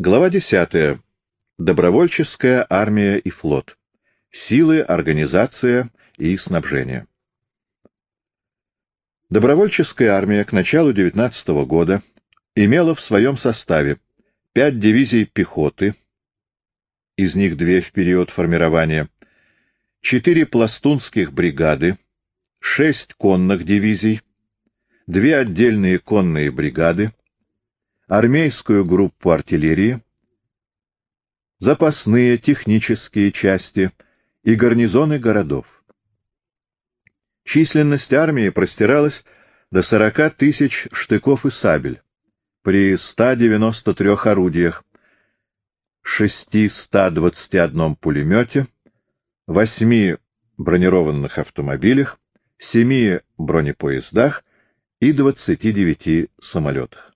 Глава 10. Добровольческая армия и флот. Силы, организация и снабжение. Добровольческая армия к началу 19 года имела в своем составе пять дивизий пехоты, из них две в период формирования, четыре пластунских бригады, шесть конных дивизий, две отдельные конные бригады, армейскую группу артиллерии, запасные технические части и гарнизоны городов. Численность армии простиралась до 40 тысяч штыков и сабель при 193 орудиях, 621 пулемете, 8 бронированных автомобилях, 7 бронепоездах и 29 самолетах.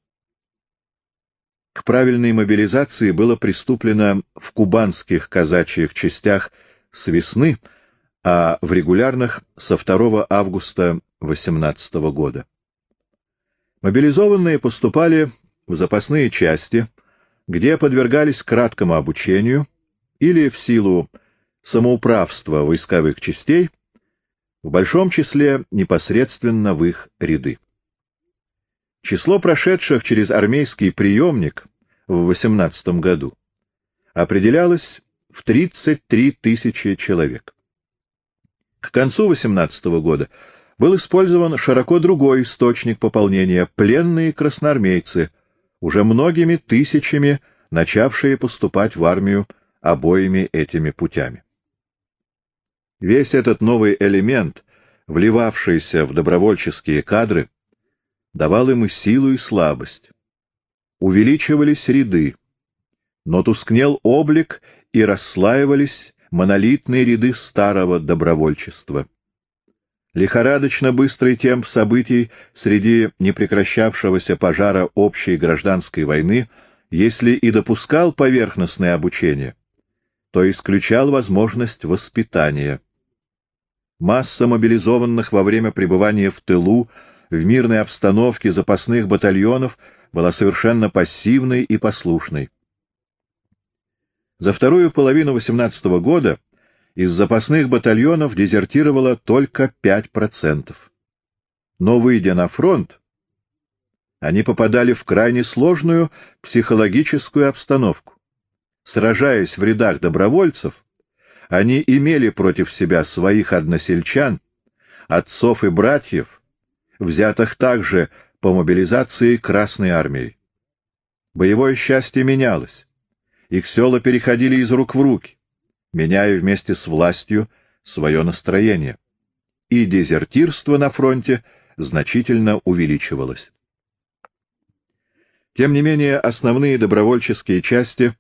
К правильной мобилизации было приступлено в кубанских казачьих частях с весны, а в регулярных со 2 августа 18 года. Мобилизованные поступали в запасные части, где подвергались краткому обучению или в силу самоуправства войсковых частей, в большом числе непосредственно в их ряды. Число прошедших через армейский приемник в 18 году определялось в 33 тысячи человек. К концу 18 года был использован широко другой источник пополнения — пленные красноармейцы, уже многими тысячами начавшие поступать в армию обоими этими путями. Весь этот новый элемент, вливавшийся в добровольческие кадры, давал им и силу, и слабость. Увеличивались ряды, но тускнел облик и расслаивались монолитные ряды старого добровольчества. Лихорадочно быстрый темп событий среди непрекращавшегося пожара общей гражданской войны, если и допускал поверхностное обучение, то исключал возможность воспитания. Масса мобилизованных во время пребывания в тылу в мирной обстановке запасных батальонов была совершенно пассивной и послушной. За вторую половину 18 года из запасных батальонов дезертировало только 5%. Но, выйдя на фронт, они попадали в крайне сложную психологическую обстановку. Сражаясь в рядах добровольцев, они имели против себя своих односельчан, отцов и братьев, взятых также по мобилизации Красной Армией. Боевое счастье менялось. Их села переходили из рук в руки, меняя вместе с властью свое настроение. И дезертирство на фронте значительно увеличивалось. Тем не менее, основные добровольческие части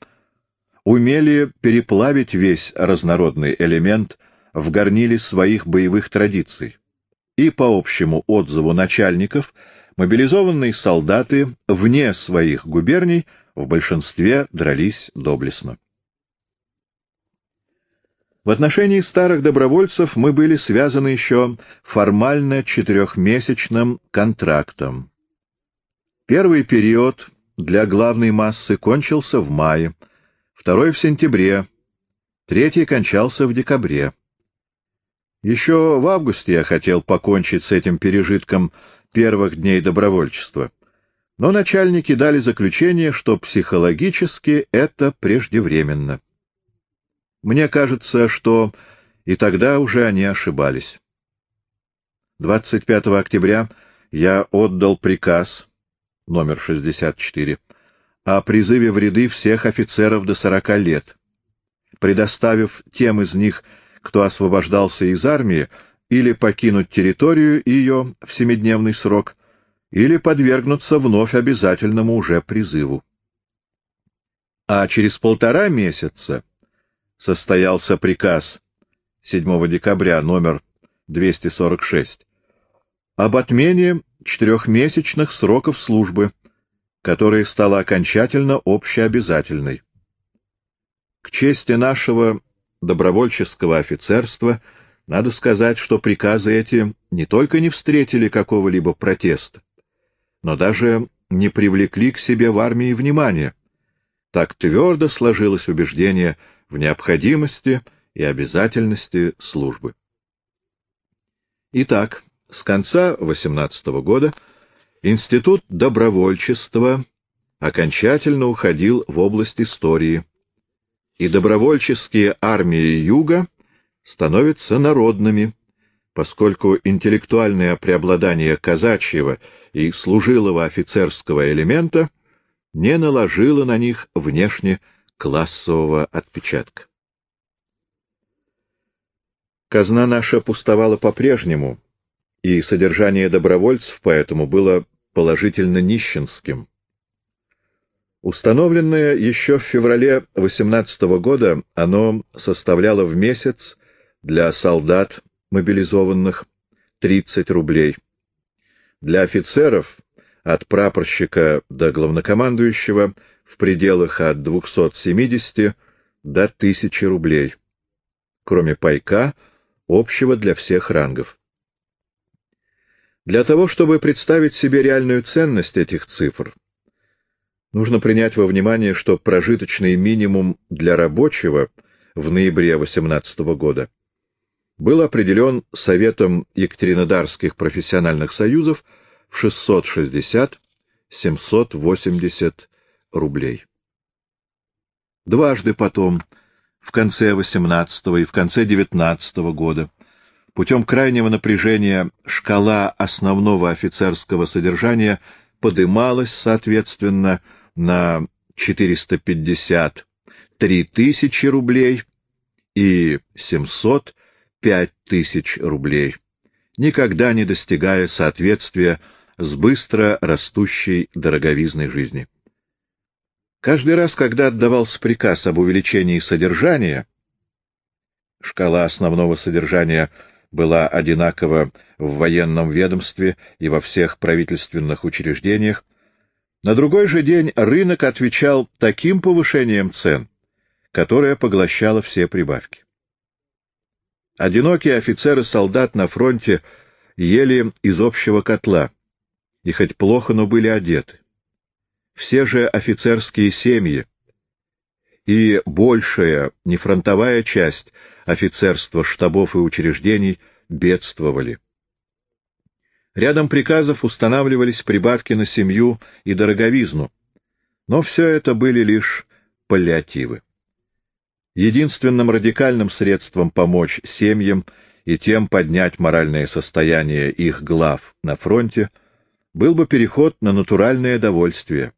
умели переплавить весь разнородный элемент в горниле своих боевых традиций, и по общему отзыву начальников мобилизованные солдаты вне своих губерний в большинстве дрались доблестно. В отношении старых добровольцев мы были связаны еще формально четырехмесячным контрактом. Первый период для главной массы кончился в мае, второй — в сентябре, третий кончался в декабре. Еще в августе я хотел покончить с этим пережитком первых дней добровольчества, но начальники дали заключение, что психологически это преждевременно. Мне кажется, что и тогда уже они ошибались. 25 октября я отдал приказ, номер 64, о призыве в ряды всех офицеров до 40 лет, предоставив тем из них, кто освобождался из армии, или покинуть территорию ее в семидневный срок, или подвергнуться вновь обязательному уже призыву. А через полтора месяца состоялся приказ 7 декабря номер 246 об отмене четырехмесячных сроков службы, которая стала окончательно общеобязательной. К чести нашего добровольческого офицерства, надо сказать, что приказы эти не только не встретили какого-либо протеста, но даже не привлекли к себе в армии внимания, так твердо сложилось убеждение в необходимости и обязательности службы. Итак, с конца 18 года Институт добровольчества окончательно уходил в область истории, и добровольческие армии Юга становятся народными, поскольку интеллектуальное преобладание казачьего и служилого офицерского элемента не наложило на них внешне классового отпечатка. Казна наша пустовала по-прежнему, и содержание добровольцев поэтому было положительно нищенским. Установленное еще в феврале 18 года, оно составляло в месяц для солдат мобилизованных 30 рублей. Для офицеров от прапорщика до главнокомандующего в пределах от 270 до 1000 рублей, кроме пайка, общего для всех рангов. Для того, чтобы представить себе реальную ценность этих цифр, Нужно принять во внимание, что прожиточный минимум для рабочего в ноябре 18 года был определен Советом Екатеринодарских профессиональных союзов в 660-780 рублей. Дважды потом, в конце 18 и в конце 19 года, путем крайнего напряжения шкала основного офицерского содержания подымалась, соответственно, на 453 тысячи рублей и 705 тысяч рублей, никогда не достигая соответствия с быстро растущей дороговизной жизни. Каждый раз, когда отдавался приказ об увеличении содержания, шкала основного содержания была одинакова в военном ведомстве и во всех правительственных учреждениях, на другой же день рынок отвечал таким повышением цен, которое поглощало все прибавки. Одинокие офицеры-солдат на фронте ели из общего котла, и хоть плохо, но были одеты. Все же офицерские семьи и большая нефронтовая часть офицерства, штабов и учреждений бедствовали. Рядом приказов устанавливались прибавки на семью и дороговизну, но все это были лишь паллиативы. Единственным радикальным средством помочь семьям и тем поднять моральное состояние их глав на фронте был бы переход на натуральное довольствие.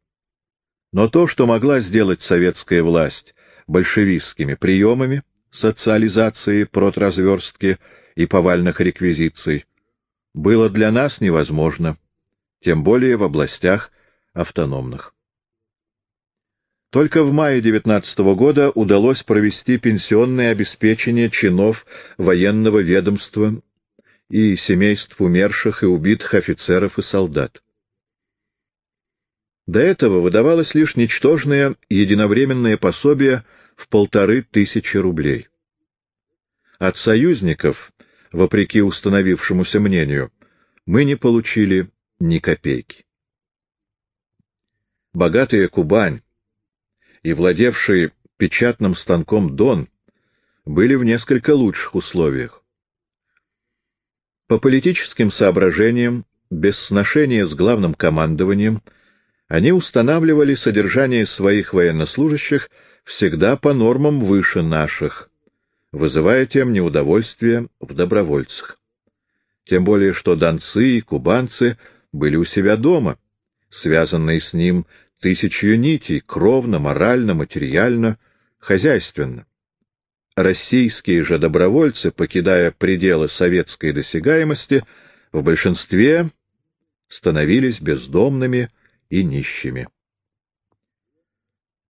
Но то, что могла сделать советская власть большевистскими приемами, социализации, протразверстки и повальных реквизиций, было для нас невозможно, тем более в областях автономных. Только в мае 19 года удалось провести пенсионное обеспечение чинов военного ведомства и семейств умерших и убитых офицеров и солдат. До этого выдавалось лишь ничтожное единовременное пособие в полторы тысячи рублей. От союзников вопреки установившемуся мнению, мы не получили ни копейки. Богатая Кубань и владевший печатным станком Дон были в несколько лучших условиях. По политическим соображениям, без сношения с главным командованием, они устанавливали содержание своих военнослужащих всегда по нормам выше наших, вызывая тем неудовольствие в добровольцах. Тем более, что донцы и кубанцы были у себя дома, связанные с ним тысячью нитей, кровно, морально, материально, хозяйственно. Российские же добровольцы, покидая пределы советской досягаемости, в большинстве становились бездомными и нищими.